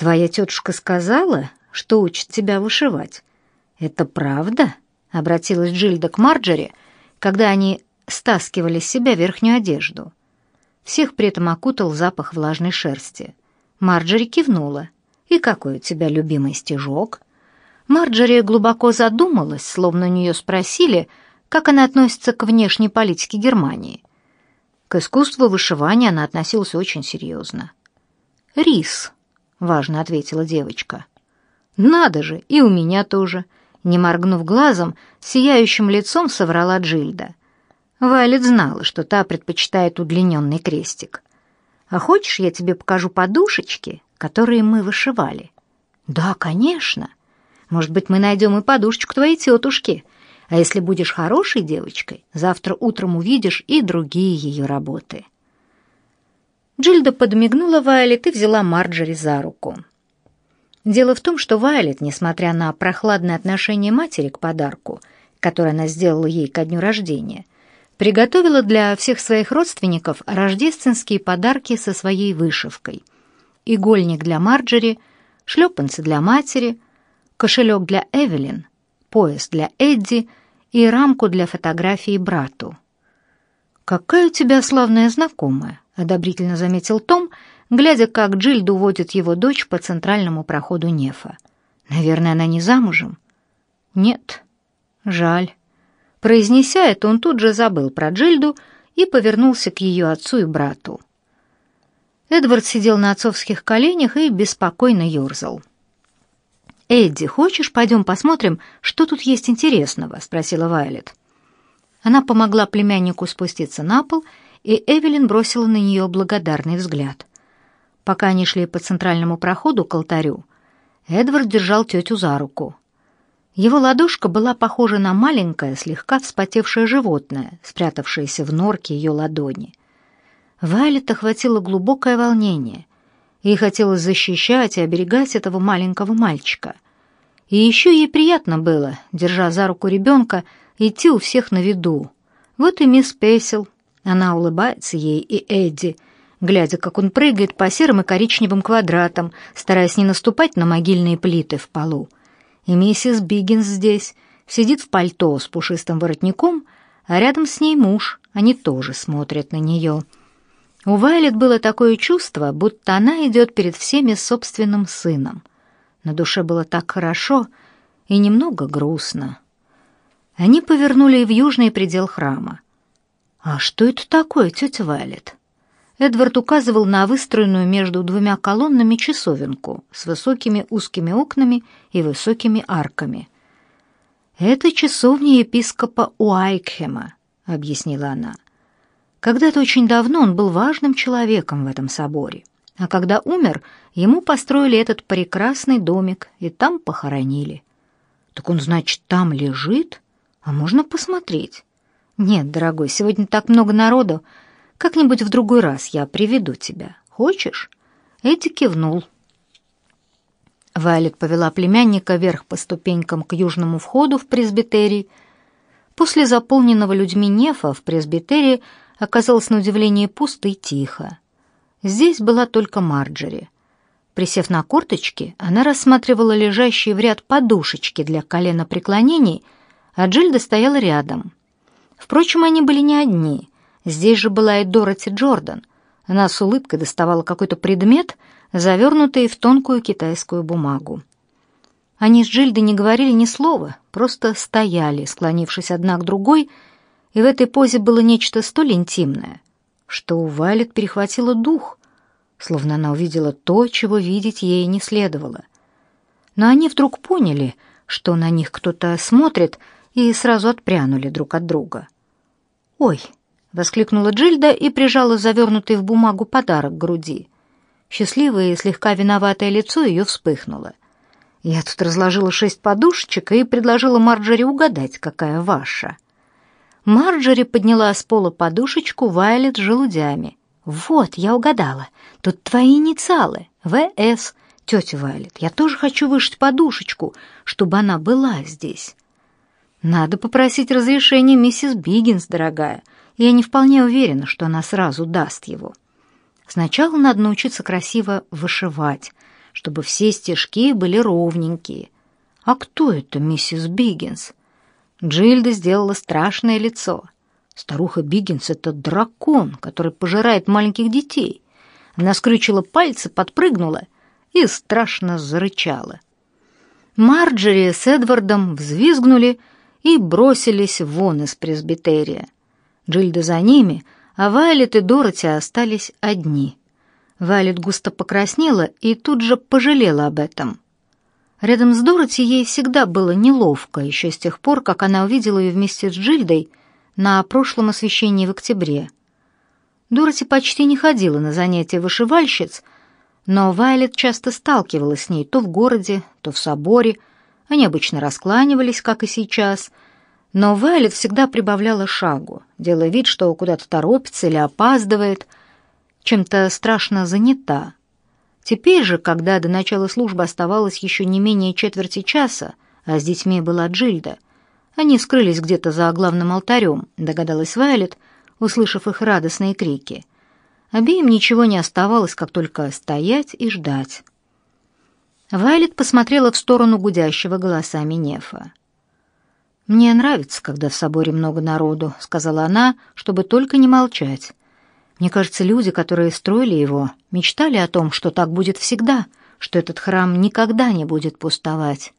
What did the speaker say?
«Твоя тетушка сказала, что учит тебя вышивать. Это правда?» — обратилась Джильда к Марджери, когда они стаскивали с себя верхнюю одежду. Всех при этом окутал запах влажной шерсти. Марджери кивнула. «И какой у тебя любимый стежок?» Марджери глубоко задумалась, словно у нее спросили, как она относится к внешней политике Германии. К искусству вышивания она относилась очень серьезно. «Рис», — важно ответила девочка. «Надо же, и у меня тоже», — не моргнув глазом, сияющим лицом соврала Джильда. Вайлет знала, что та предпочитает удлиненный крестик. «А хочешь, я тебе покажу подушечки, которые мы вышивали?» «Да, конечно. Может быть, мы найдем и подушечку твоей тетушки. А если будешь хорошей девочкой, завтра утром увидишь и другие ее работы». Джильда подмигнула Вайлет и взяла Марджери за руку. Дело в том, что Вайлет, несмотря на прохладное отношение матери к подарку, который она сделала ей ко дню рождения, приготовила для всех своих родственников рождественские подарки со своей вышивкой. Игольник для Марджери, шлепанцы для матери, кошелек для Эвелин, пояс для Эдди и рамку для фотографии брату. «Какая у тебя славная знакомая», — одобрительно заметил Том, глядя, как Джильд уводит его дочь по центральному проходу Нефа. «Наверное, она не замужем?» «Нет». «Жаль». Произнеся это, он тут же забыл про Джильду и повернулся к ее отцу и брату. Эдвард сидел на отцовских коленях и беспокойно ерзал. «Эдди, хочешь, пойдем посмотрим, что тут есть интересного?» — спросила Вайлет. Она помогла племяннику спуститься на пол, и Эвелин бросила на нее благодарный взгляд. Пока они шли по центральному проходу к алтарю, Эдвард держал тетю за руку. Его ладошка была похожа на маленькое, слегка вспотевшее животное, спрятавшееся в норке ее ладони. Вайлет охватило глубокое волнение. Ей хотелось защищать и оберегать этого маленького мальчика. И еще ей приятно было, держа за руку ребенка, идти у всех на виду. Вот и мисс Песел. Она улыбается ей и Эдди, глядя, как он прыгает по серым и коричневым квадратам, стараясь не наступать на могильные плиты в полу. И миссис Биггинс здесь, сидит в пальто с пушистым воротником, а рядом с ней муж, они тоже смотрят на нее. У Вайлет было такое чувство, будто она идет перед всеми собственным сыном. На душе было так хорошо и немного грустно. Они повернули в южный предел храма. «А что это такое, тетя Вайлет?» Эдвард указывал на выстроенную между двумя колоннами часовенку с высокими узкими окнами и высокими арками. «Это часовня епископа Уайкхема», — объяснила она. «Когда-то очень давно он был важным человеком в этом соборе, а когда умер, ему построили этот прекрасный домик и там похоронили». «Так он, значит, там лежит? А можно посмотреть?» «Нет, дорогой, сегодня так много народу, как-нибудь в другой раз я приведу тебя. Хочешь?» Эдди кивнул. Вайлет повела племянника вверх по ступенькам к южному входу в пресбитерий. После заполненного людьми нефа в пресбитерии оказалось на удивление пусто и тихо. Здесь была только Марджери. Присев на корточки, она рассматривала лежащие в ряд подушечки для коленопреклонений, а Джильда стояла рядом. Впрочем, они были не одни. Здесь же была и Дороти Джордан. Она с улыбкой доставала какой-то предмет, завернутый в тонкую китайскую бумагу. Они с Джильдой не говорили ни слова, просто стояли, склонившись одна к другой, и в этой позе было нечто столь интимное, что у Вайлет перехватило дух, словно она увидела то, чего видеть ей не следовало. Но они вдруг поняли, что на них кто-то смотрит, и сразу отпрянули друг от друга. «Ой!» — воскликнула Джильда и прижала завернутый в бумагу подарок к груди. Счастливое и слегка виноватое лицо ее вспыхнуло. Я тут разложила шесть подушечек и предложила Марджери угадать, какая ваша. Марджери подняла с пола подушечку Вайлет желудями. «Вот, я угадала. Тут твои инициалы. В.С. Тетя Вайлет, я тоже хочу вышить подушечку, чтобы она была здесь». «Надо попросить разрешения миссис Биггинс, дорогая», я не вполне уверена, что она сразу даст его. Сначала надо научиться красиво вышивать, чтобы все стежки были ровненькие. «А кто это, миссис Биггинс?» Джильда сделала страшное лицо. Старуха Биггинс — это дракон, который пожирает маленьких детей. Она скрючила пальцы, подпрыгнула и страшно зарычала. Марджери с Эдвардом взвизгнули и бросились вон из пресбитерия. Джильда за ними, а Вайлет и Дороти остались одни. Вайлет густо покраснела и тут же пожалела об этом. Рядом с Дороти ей всегда было неловко, еще с тех пор, как она увидела ее вместе с Джильдой на прошлом освещении в октябре. Дороти почти не ходила на занятия вышивальщиц, но Вайлет часто сталкивалась с ней то в городе, то в соборе. Они обычно раскланивались, как и сейчас, но Вайлет всегда прибавляла шагу, делая вид, что куда-то торопится или опаздывает, чем-то страшно занята. Теперь же, когда до начала службы оставалось еще не менее четверти часа, а с детьми была Джильда, они скрылись где-то за главным алтарем, догадалась Вайлет, услышав их радостные крики. Обеим ничего не оставалось, как только стоять и ждать. Вайлет посмотрела в сторону гудящего голосами Нефа. «Мне нравится, когда в соборе много народу», — сказала она, чтобы только не молчать. «Мне кажется, люди, которые строили его, мечтали о том, что так будет всегда, что этот храм никогда не будет пустовать».